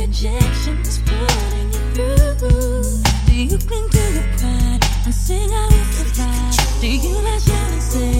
rejection's putting you through. Do you cling to your pride and sing out with the? Do you let your say?